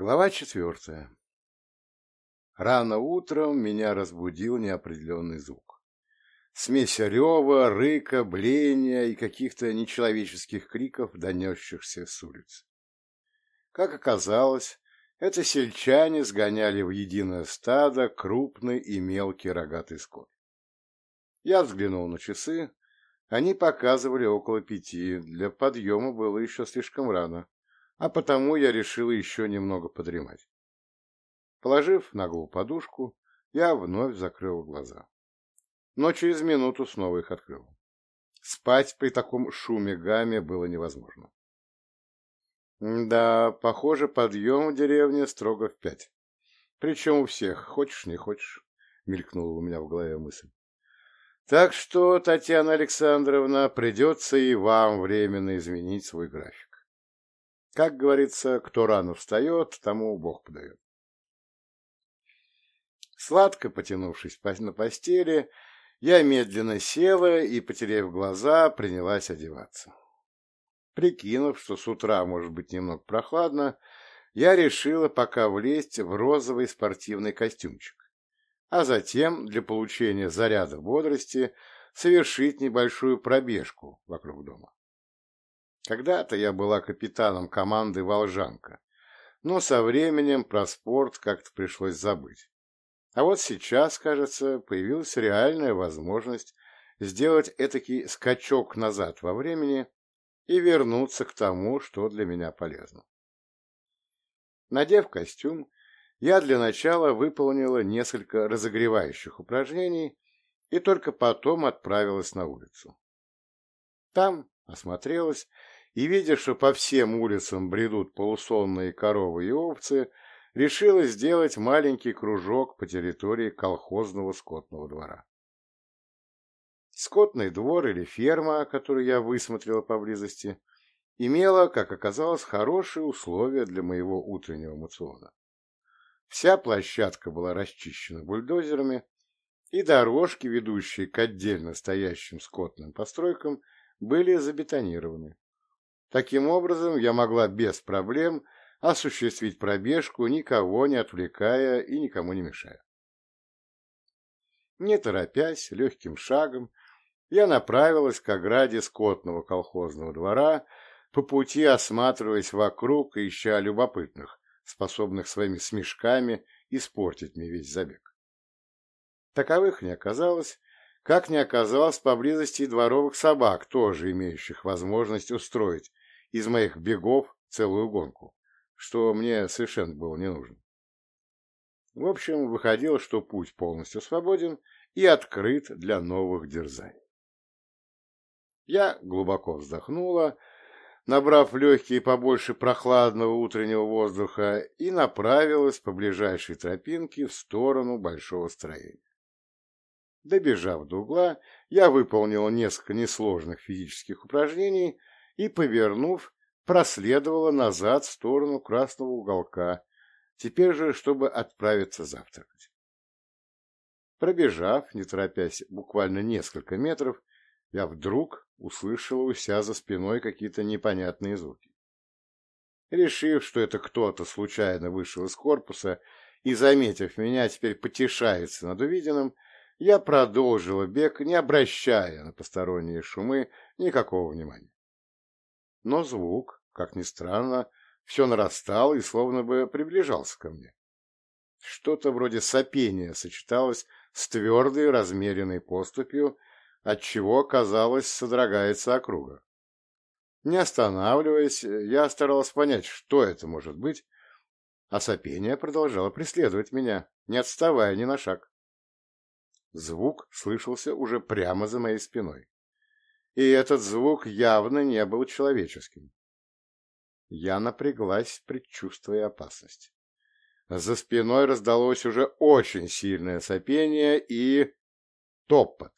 Глава четвертая. Рано утром меня разбудил неопределенный звук. Смесь рева, рыка, блеяния и каких-то нечеловеческих криков, донесшихся с улиц. Как оказалось, это сельчане сгоняли в единое стадо крупный и мелкий рогатый скот. Я взглянул на часы. Они показывали около пяти, для подъема было еще слишком рано а потому я решил еще немного подремать. Положив на голову подушку, я вновь закрыл глаза. Но через минуту снова их открыл. Спать при таком шуме гамме было невозможно. Да, похоже, подъем в деревне строго в пять. Причем у всех, хочешь не хочешь, мелькнула у меня в голове мысль. Так что, Татьяна Александровна, придется и вам временно изменить свой график. Как говорится, кто рано встает, тому Бог подает. Сладко потянувшись на постели, я медленно села и, потеряв глаза, принялась одеваться. Прикинув, что с утра может быть немного прохладно, я решила пока влезть в розовый спортивный костюмчик, а затем, для получения заряда бодрости, совершить небольшую пробежку вокруг дома. Когда-то я была капитаном команды «Волжанка», но со временем про спорт как-то пришлось забыть. А вот сейчас, кажется, появилась реальная возможность сделать этакий скачок назад во времени и вернуться к тому, что для меня полезно. Надев костюм, я для начала выполнила несколько разогревающих упражнений и только потом отправилась на улицу. Там осмотрелась и, видя, что по всем улицам бредут полусонные коровы и овцы, решила сделать маленький кружок по территории колхозного скотного двора. Скотный двор или ферма, которую я высмотрела поблизости, имела, как оказалось, хорошие условия для моего утреннего мациона. Вся площадка была расчищена бульдозерами, и дорожки, ведущие к отдельно стоящим скотным постройкам, были забетонированы. Таким образом, я могла без проблем осуществить пробежку, никого не отвлекая и никому не мешая. Не торопясь, легким шагом, я направилась к ограде скотного колхозного двора, по пути осматриваясь вокруг и ища любопытных, способных своими смешками испортить мне весь забег. Таковых не оказалось, как не оказалось поблизости и дворовых собак, тоже имеющих возможность устроить из моих бегов целую гонку, что мне совершенно было не нужно. В общем, выходило, что путь полностью свободен и открыт для новых дерзаний. Я глубоко вздохнула, набрав легкие побольше прохладного утреннего воздуха, и направилась по ближайшей тропинке в сторону большого строения. Добежав до угла, я выполнила несколько несложных физических упражнений, и, повернув, проследовала назад в сторону красного уголка, теперь же, чтобы отправиться завтракать. Пробежав, не торопясь, буквально несколько метров, я вдруг услышала у себя за спиной какие-то непонятные звуки. Решив, что это кто-то случайно вышел из корпуса и, заметив меня, теперь потешается над увиденным, я продолжила бег, не обращая на посторонние шумы никакого внимания но звук, как ни странно, все нарастал и словно бы приближался ко мне. Что-то вроде сопения сочеталось с твердой размеренной поступью, отчего, казалось, содрогается округа. Не останавливаясь, я старалась понять, что это может быть, а сопение продолжало преследовать меня, не отставая ни на шаг. Звук слышался уже прямо за моей спиной и этот звук явно не был человеческим. Я напряглась, предчувствуя опасность. За спиной раздалось уже очень сильное сопение и... топот.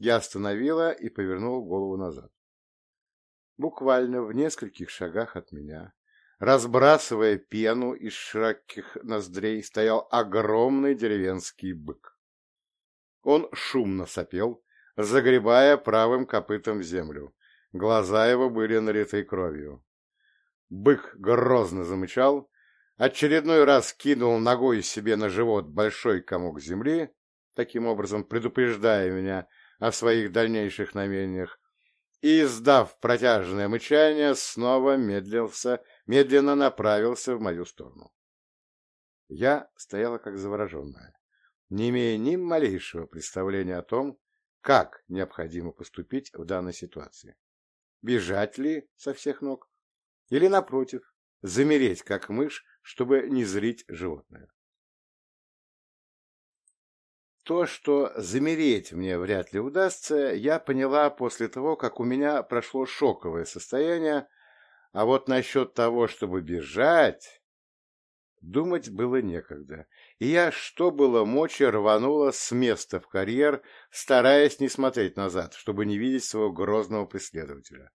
Я остановила и повернула голову назад. Буквально в нескольких шагах от меня, разбрасывая пену из широких ноздрей, стоял огромный деревенский бык. Он шумно сопел, загребая правым копытом в землю. Глаза его были налиты кровью. Бык грозно замычал, очередной раз кинул ногой себе на живот большой комок земли, таким образом предупреждая меня о своих дальнейших намерениях, и, издав протяжное мычание, снова медлился, медленно направился в мою сторону. Я стояла как завороженная, не имея ни малейшего представления о том, как необходимо поступить в данной ситуации. Бежать ли со всех ног? Или, напротив, замереть, как мышь, чтобы не зрить животное? То, что замереть мне вряд ли удастся, я поняла после того, как у меня прошло шоковое состояние, а вот насчет того, чтобы бежать... Думать было некогда, и я, что было мочи, рванула с места в карьер, стараясь не смотреть назад, чтобы не видеть своего грозного преследователя.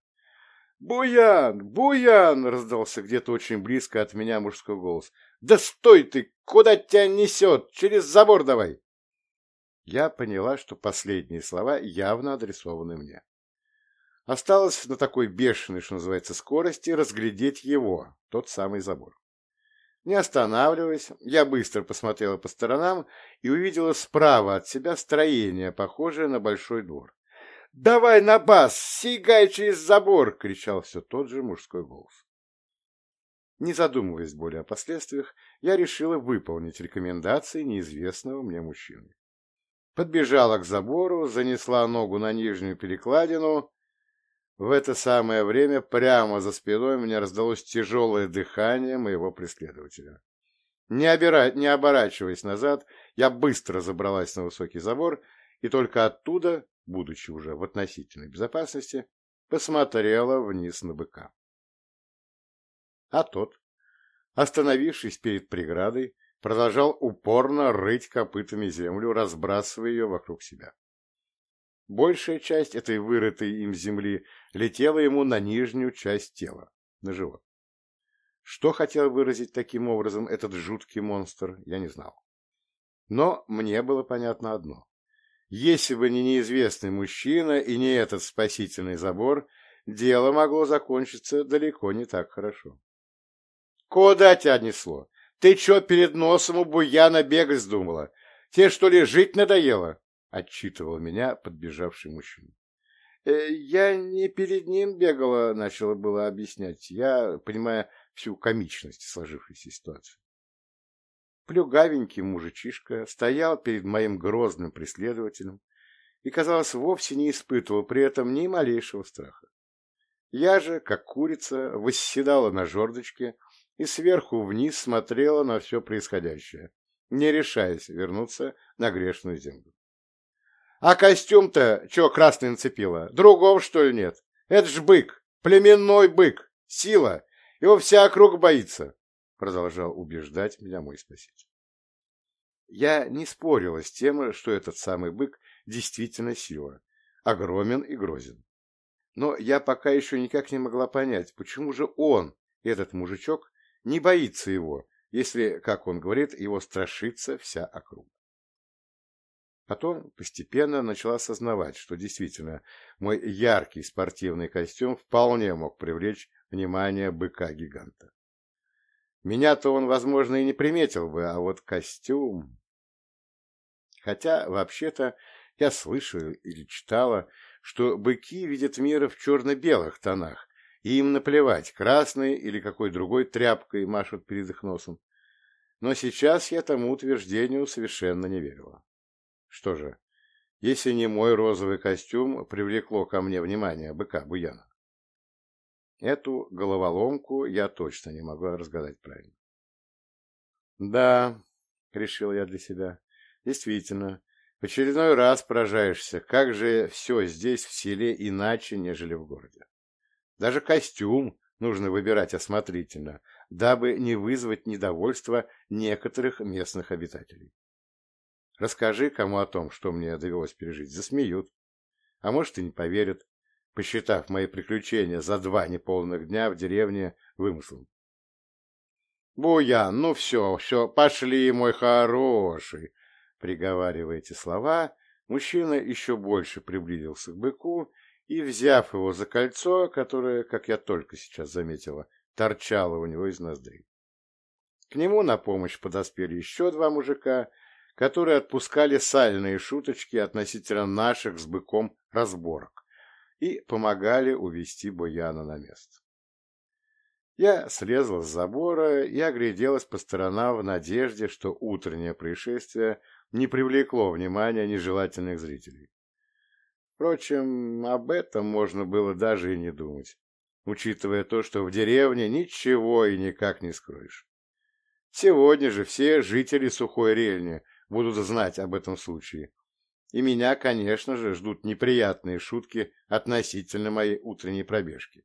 «Буян! Буян!» — раздался где-то очень близко от меня мужской голос. «Да стой ты! Куда тебя несет? Через забор давай!» Я поняла, что последние слова явно адресованы мне. Осталось на такой бешеной, что называется, скорости разглядеть его, тот самый забор. Не останавливаясь, я быстро посмотрела по сторонам и увидела справа от себя строение, похожее на большой двор. «Давай на бас! Сигай через забор!» — кричал все тот же мужской голос. Не задумываясь более о последствиях, я решила выполнить рекомендации неизвестного мне мужчины. Подбежала к забору, занесла ногу на нижнюю перекладину в это самое время прямо за спиной мне раздалось тяжелое дыхание моего преследователя. Не, обира... не оборачиваясь назад, я быстро забралась на высокий забор и только оттуда, будучи уже в относительной безопасности, посмотрела вниз на быка. А тот, остановившись перед преградой, продолжал упорно рыть копытами землю, разбрасывая ее вокруг себя. Большая часть этой вырытой им земли летела ему на нижнюю часть тела, на живот. Что хотел выразить таким образом этот жуткий монстр, я не знал. Но мне было понятно одно. Если бы не неизвестный мужчина и не этот спасительный забор, дело могло закончиться далеко не так хорошо. «Куда тебя несло? Ты чё перед носом у буяна бегать вздумала? Тебе что ли жить надоело?» — отчитывал меня подбежавший мужчина. «Э, «Я не перед ним бегала», — начала было объяснять, я, понимая всю комичность сложившейся ситуации. Плюгавенький мужичишка стоял перед моим грозным преследователем и, казалось, вовсе не испытывал при этом ни малейшего страха. Я же, как курица, восседала на жердочке и сверху вниз смотрела на все происходящее, не решаясь вернуться на грешную землю. А костюм-то чё красный нацепила? Другого, что ли, нет? Это ж бык, племенной бык, сила. Его вся округ боится, — продолжал убеждать меня мой спаситель. Я не спорила с тем, что этот самый бык действительно сила, огромен и грозен. Но я пока еще никак не могла понять, почему же он, этот мужичок, не боится его, если, как он говорит, его страшится вся округа. Потом постепенно начала осознавать, что действительно мой яркий спортивный костюм вполне мог привлечь внимание быка-гиганта. Меня-то он, возможно, и не приметил бы, а вот костюм... Хотя, вообще-то, я слышала или читала, что быки видят мир в черно-белых тонах, и им наплевать, красной или какой другой тряпкой машут перед их носом. Но сейчас я тому утверждению совершенно не верила. Что же, если не мой розовый костюм привлекло ко мне внимание быка Буяна? Эту головоломку я точно не могу разгадать правильно. Да, решил я для себя, действительно, в очередной раз поражаешься, как же все здесь в селе иначе, нежели в городе. Даже костюм нужно выбирать осмотрительно, дабы не вызвать недовольства некоторых местных обитателей. Расскажи кому о том, что мне довелось пережить, засмеют. А может, и не поверят, посчитав мои приключения за два неполных дня в деревне вымыслом. «Буян, ну все, все, пошли, мой хороший!» Приговаривая эти слова, мужчина еще больше приблизился к быку и, взяв его за кольцо, которое, как я только сейчас заметила, торчала у него из ноздрей. К нему на помощь подоспели еще два мужика, которые отпускали сальные шуточки относительно наших с быком разборок и помогали увести Буяна на место. Я слезла с забора и огляделась по сторонам в надежде, что утреннее происшествие не привлекло внимания нежелательных зрителей. Впрочем, об этом можно было даже и не думать, учитывая то, что в деревне ничего и никак не скроешь. Сегодня же все жители Сухой Рельни будут знать об этом случае. И меня, конечно же, ждут неприятные шутки относительно моей утренней пробежки.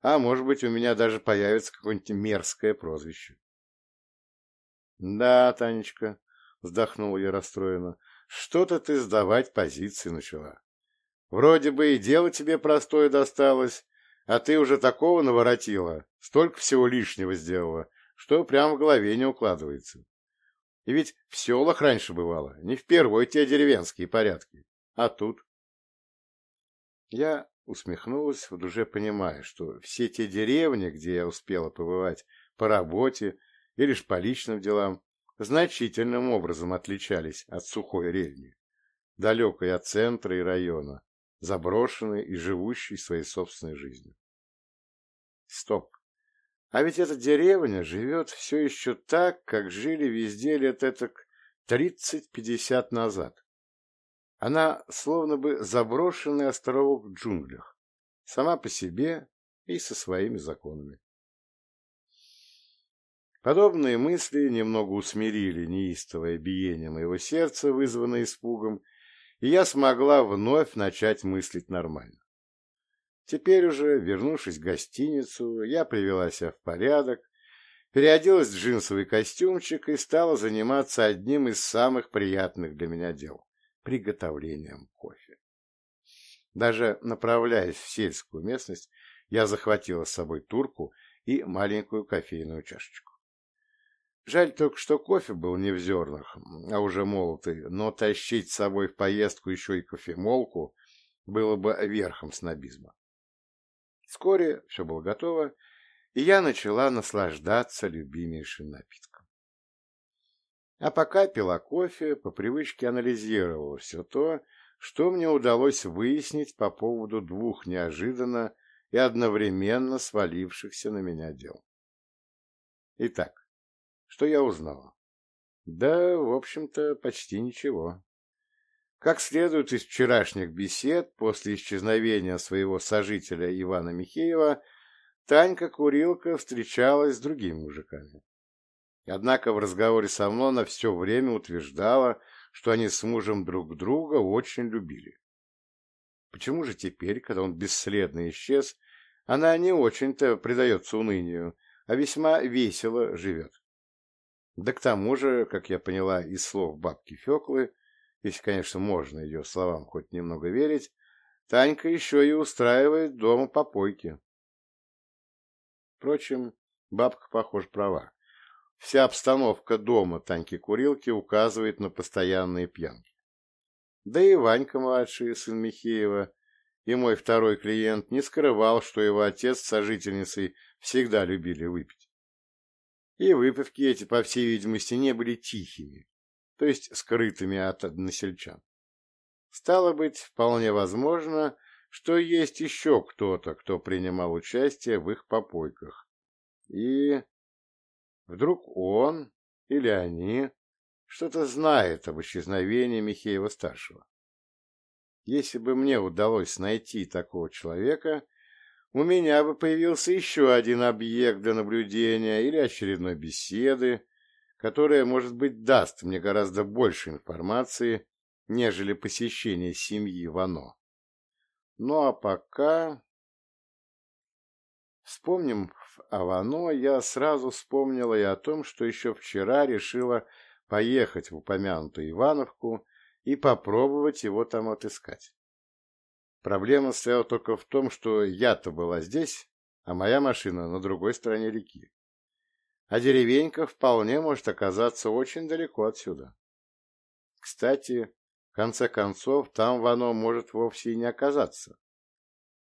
А может быть, у меня даже появится какое-нибудь мерзкое прозвище. — Да, Танечка, — вздохнула я расстроенно, — что-то ты сдавать позиции начала. Вроде бы и дело тебе простое досталось, а ты уже такого наворотила, столько всего лишнего сделала, что прямо в голове не укладывается. И ведь в селах раньше бывало, не впервой те деревенские порядки. А тут? Я усмехнулась, в душе понимая, что все те деревни, где я успела побывать по работе или ж по личным делам, значительным образом отличались от сухой рельни, далекой от центра и района, заброшенной и живущей своей собственной жизнью. Стоп. А ведь эта деревня живет все еще так, как жили везде лет этак тридцать-пятьдесят назад. Она словно бы заброшенный островок в джунглях, сама по себе и со своими законами. Подобные мысли немного усмирили неистовое биение моего сердца, вызванное испугом, и я смогла вновь начать мыслить нормально. Теперь уже, вернувшись в гостиницу, я привела себя в порядок, переоделась в джинсовый костюмчик и стала заниматься одним из самых приятных для меня дел – приготовлением кофе. Даже направляясь в сельскую местность, я захватила с собой турку и маленькую кофейную чашечку. Жаль только, что кофе был не в зернах, а уже молотый, но тащить с собой в поездку еще и кофемолку было бы верхом снобизма. Вскоре все было готово, и я начала наслаждаться любимейшим напитком. А пока пила кофе, по привычке анализировала все то, что мне удалось выяснить по поводу двух неожиданно и одновременно свалившихся на меня дел. Итак, что я узнала? Да, в общем-то, почти ничего. Как следует из вчерашних бесед, после исчезновения своего сожителя Ивана Михеева, Танька-курилка встречалась с другими мужиками. Однако в разговоре со мной она все время утверждала, что они с мужем друг друга очень любили. Почему же теперь, когда он бесследно исчез, она не очень-то предается унынию, а весьма весело живет? Да к тому же, как я поняла из слов бабки Феклы, если, конечно, можно ее словам хоть немного верить, Танька еще и устраивает дома попойки. Впрочем, бабка, похоже, права. Вся обстановка дома Таньки-курилки указывает на постоянные пьянки. Да и Ванька-младший, сын Михеева, и мой второй клиент не скрывал, что его отец с сожительницей всегда любили выпить. И выпивки эти, по всей видимости, не были тихими, то есть скрытыми от односельчан. Стало быть, вполне возможно, что есть еще кто-то, кто принимал участие в их попойках. И вдруг он или они что-то знает об исчезновении Михеева-старшего. Если бы мне удалось найти такого человека, у меня бы появился еще один объект для наблюдения или очередной беседы, которая, может быть, даст мне гораздо больше информации, нежели посещение семьи Вано. Ну а пока... Вспомним о Вано, я сразу вспомнила и о том, что еще вчера решила поехать в упомянутую Ивановку и попробовать его там отыскать. Проблема стояла только в том, что я-то была здесь, а моя машина на другой стороне реки а деревенька вполне может оказаться очень далеко отсюда. Кстати, в конце концов, там Вано может вовсе и не оказаться.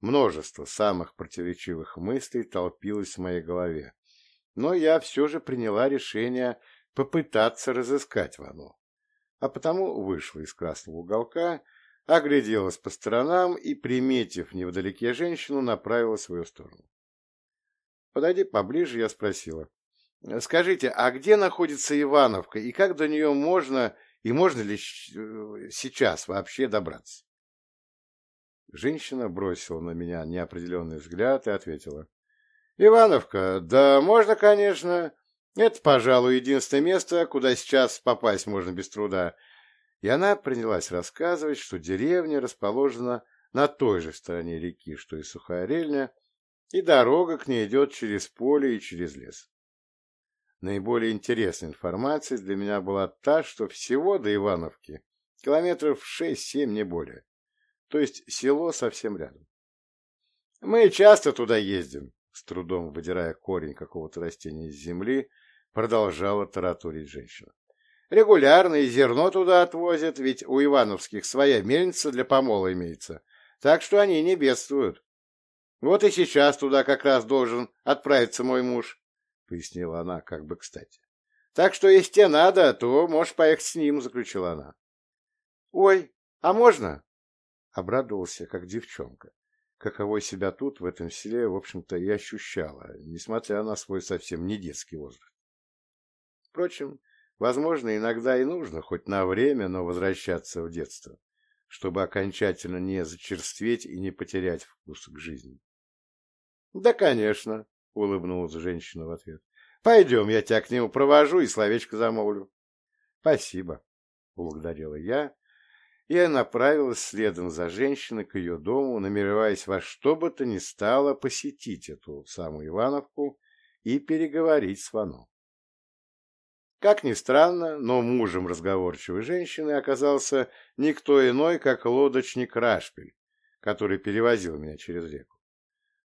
Множество самых противоречивых мыслей толпилось в моей голове, но я все же приняла решение попытаться разыскать Вану, а потому вышла из красного уголка, огляделась по сторонам и, приметив невдалеке женщину, направила в свою сторону. Подойдя поближе, я спросила, «Скажите, а где находится Ивановка и как до нее можно и можно ли э, сейчас вообще добраться?» Женщина бросила на меня неопределенный взгляд и ответила. «Ивановка, да можно, конечно. Это, пожалуй, единственное место, куда сейчас попасть можно без труда». И она принялась рассказывать, что деревня расположена на той же стороне реки, что и Сухая Рельня, и дорога к ней идет через поле и через лес. Наиболее интересной информацией для меня была та, что всего до Ивановки километров шесть-семь, не более то есть село совсем рядом. Мы часто туда ездим, с трудом выдирая корень какого-то растения из земли, продолжала тараторить женщина. Регулярно и зерно туда отвозят, ведь у Ивановских своя мельница для помола имеется, так что они не бедствуют. Вот и сейчас туда как раз должен отправиться мой муж, — пояснила она как бы кстати. Так что если тебе надо, то можешь поехать с ним, — заключила она. — Ой, а можно? обрадовался, как девчонка. Каково себя тут, в этом селе, в общем-то, и ощущала, несмотря на свой совсем не детский возраст. Впрочем, возможно, иногда и нужно, хоть на время, но возвращаться в детство, чтобы окончательно не зачерстветь и не потерять вкус к жизни. — Да, конечно, — улыбнулась женщина в ответ. — Пойдем, я тебя к нему провожу и словечко замолвлю. — Спасибо, — благодарила я и направилась следом за женщиной к ее дому, намереваясь во что бы то ни стало посетить эту самую Ивановку и переговорить с Вано. Как ни странно, но мужем разговорчивой женщины оказался никто иной, как лодочник Рашпель, который перевозил меня через реку.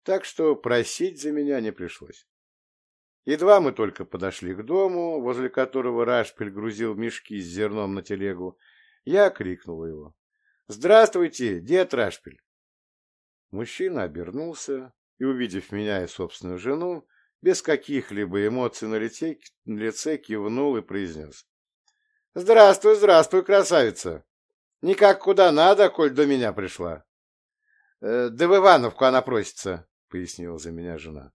Так что просить за меня не пришлось. Едва мы только подошли к дому, возле которого Рашпель грузил мешки с зерном на телегу, я крикнул его. «Здравствуйте, дед Рашпиль!» Мужчина обернулся и, увидев меня и собственную жену, без каких-либо эмоций на лице, на лице кивнул и произнес. «Здравствуй, здравствуй, красавица! Никак куда надо, коль до меня пришла!» «Э, «Да в Ивановку она просится», — пояснила за меня жена.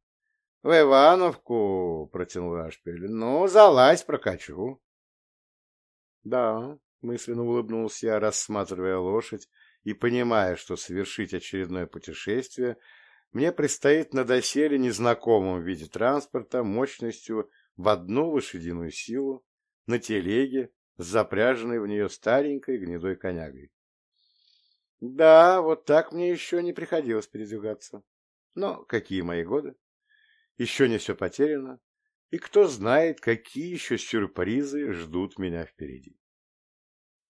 «В Ивановку», — протянул Рашпиль, — «ну, залазь, прокачу». «Да, Мысленно улыбнулся я, рассматривая лошадь и понимая, что совершить очередное путешествие мне предстоит на доселе незнакомом виде транспорта мощностью в одну лошадиную силу на телеге с запряженной в нее старенькой гнедой конягой. Да, вот так мне еще не приходилось передвигаться. Но какие мои годы? Еще не все потеряно, и кто знает, какие еще сюрпризы ждут меня впереди.